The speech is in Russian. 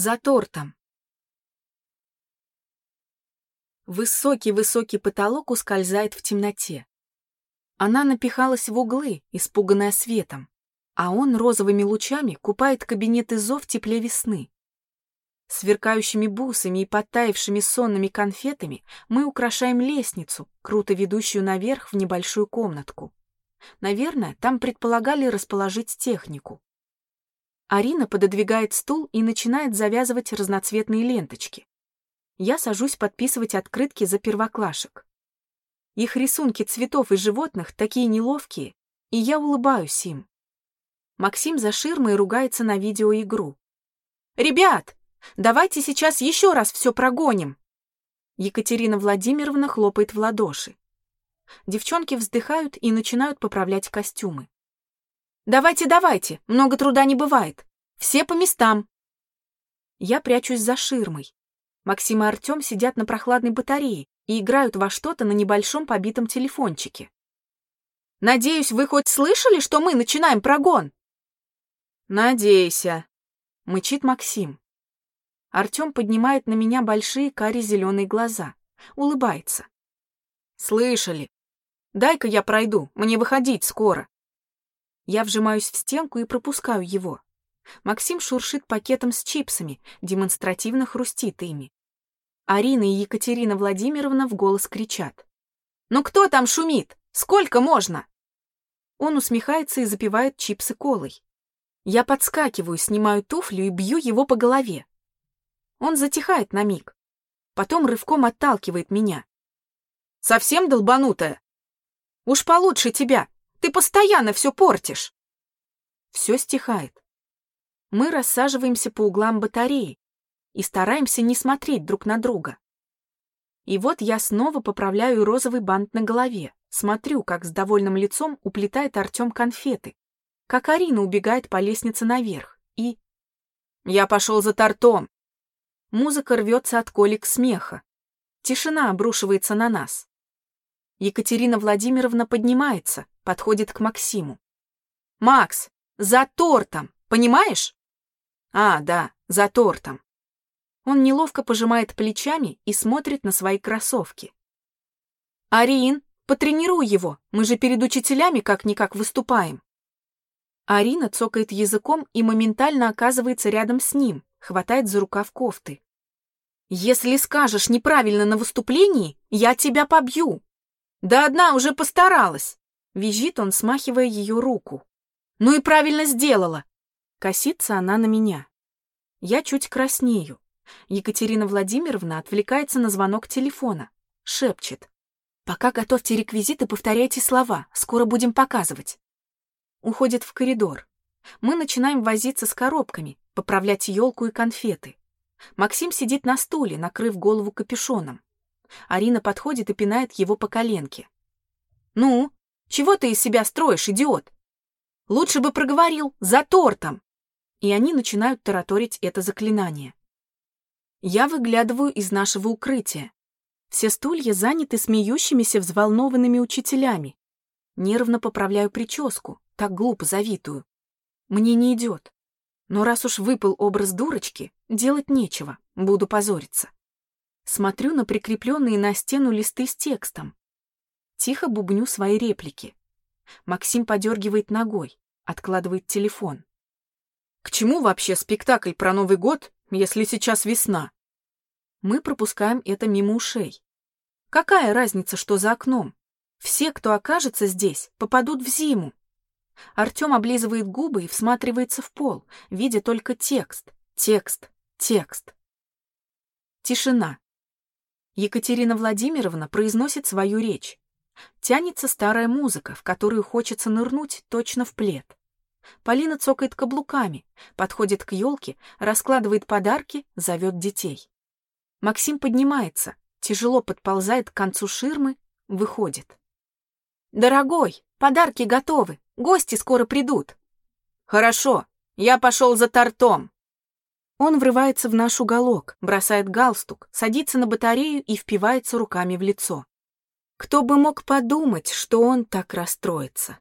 За тортом. Высокий-высокий потолок ускользает в темноте. Она напихалась в углы, испуганная светом, а он розовыми лучами купает кабинет изо в тепле весны. Сверкающими бусами и подтаявшими сонными конфетами мы украшаем лестницу, круто ведущую наверх в небольшую комнатку. Наверное, там предполагали расположить технику. Арина пододвигает стул и начинает завязывать разноцветные ленточки. Я сажусь подписывать открытки за первоклашек. Их рисунки цветов и животных такие неловкие, и я улыбаюсь им. Максим за ширмой ругается на видеоигру. «Ребят, давайте сейчас еще раз все прогоним!» Екатерина Владимировна хлопает в ладоши. Девчонки вздыхают и начинают поправлять костюмы. «Давайте, давайте, много труда не бывает. Все по местам». Я прячусь за ширмой. Максим и Артем сидят на прохладной батарее и играют во что-то на небольшом побитом телефончике. «Надеюсь, вы хоть слышали, что мы начинаем прогон?» «Надейся», — мычит Максим. Артем поднимает на меня большие кари-зеленые глаза, улыбается. «Слышали. Дай-ка я пройду, мне выходить скоро». Я вжимаюсь в стенку и пропускаю его. Максим шуршит пакетом с чипсами, демонстративно хрустит ими. Арина и Екатерина Владимировна в голос кричат. «Ну кто там шумит? Сколько можно?» Он усмехается и запивает чипсы колой. Я подскакиваю, снимаю туфлю и бью его по голове. Он затихает на миг. Потом рывком отталкивает меня. «Совсем долбанутая? Уж получше тебя!» Ты постоянно все портишь!» Все стихает. Мы рассаживаемся по углам батареи и стараемся не смотреть друг на друга. И вот я снова поправляю розовый бант на голове, смотрю, как с довольным лицом уплетает Артем конфеты, как Арина убегает по лестнице наверх, и... Я пошел за тортом. Музыка рвется от колик смеха. Тишина обрушивается на нас. Екатерина Владимировна поднимается, подходит к Максиму. «Макс, за тортом, понимаешь?» «А, да, за тортом». Он неловко пожимает плечами и смотрит на свои кроссовки. «Арин, потренируй его, мы же перед учителями как-никак выступаем». Арина цокает языком и моментально оказывается рядом с ним, хватает за рукав кофты. «Если скажешь неправильно на выступлении, я тебя побью!» Да одна уже постаралась. Визжит он, смахивая ее руку. Ну и правильно сделала. Косится она на меня. Я чуть краснею. Екатерина Владимировна отвлекается на звонок телефона. Шепчет. «Пока готовьте реквизиты, повторяйте слова. Скоро будем показывать». Уходит в коридор. Мы начинаем возиться с коробками, поправлять елку и конфеты. Максим сидит на стуле, накрыв голову капюшоном. Арина подходит и пинает его по коленке. «Ну, чего ты из себя строишь, идиот? Лучше бы проговорил, за тортом!» И они начинают тараторить это заклинание. Я выглядываю из нашего укрытия. Все стулья заняты смеющимися взволнованными учителями. Нервно поправляю прическу, так глупо завитую. Мне не идет. Но раз уж выпал образ дурочки, делать нечего, буду позориться. Смотрю на прикрепленные на стену листы с текстом. Тихо бубню свои реплики. Максим подергивает ногой, откладывает телефон. К чему вообще спектакль про Новый год, если сейчас весна? Мы пропускаем это мимо ушей. Какая разница, что за окном? Все, кто окажется здесь, попадут в зиму. Артем облизывает губы и всматривается в пол, видя только текст, текст, текст. Тишина. Екатерина Владимировна произносит свою речь. Тянется старая музыка, в которую хочется нырнуть точно в плед. Полина цокает каблуками, подходит к елке, раскладывает подарки, зовет детей. Максим поднимается, тяжело подползает к концу ширмы, выходит. «Дорогой, подарки готовы, гости скоро придут». «Хорошо, я пошел за тортом», он врывается в наш уголок, бросает галстук, садится на батарею и впивается руками в лицо. Кто бы мог подумать, что он так расстроится?